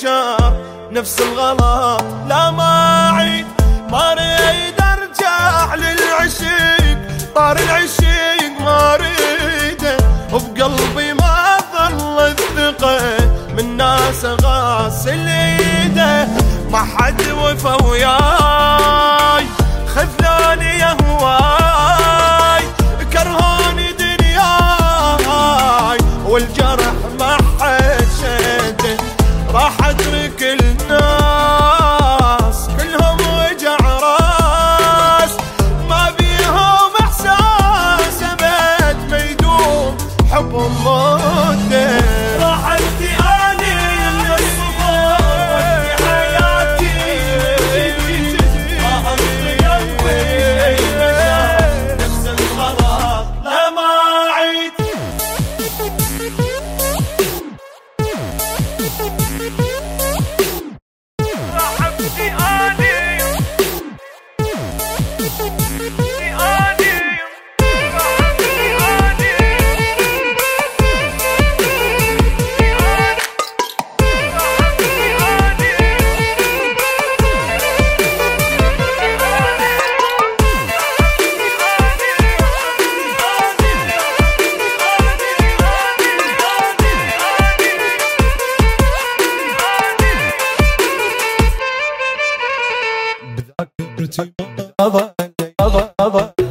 بشر نفس الغلط. لا ما أعيد ما أريد أرجع للعشيق. طار العشيق ما اريده وبقلبي ما ظل الثقة. من ناس غاسل ايده ما حد وفى وياي. خذلاني يا هواي كرهاني دنياي. والجرح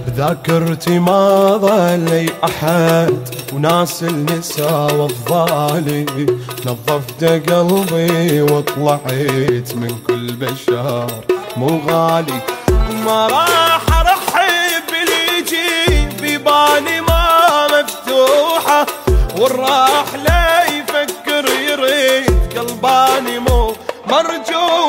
بذاكرتي ما ظلي أحد وناس النساء والظالي نظفت قلبي وطلعت من كل بشر مو غالي ما راح أرحب باللي يجي ببالي ما مفتوحة والراح لا يفكر يريد قلباني مو مرجوحه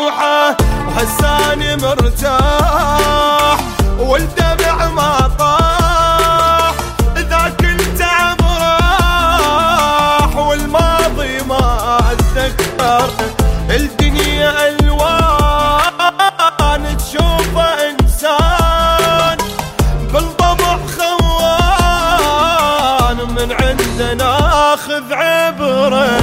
وهساني مرتاح والدمع ما طاح ذاك التعب راح والماضي ما أتذكر الدنيا ألوان تشوفه إنسان بالطبع خوان من عندنا اخذ عبره.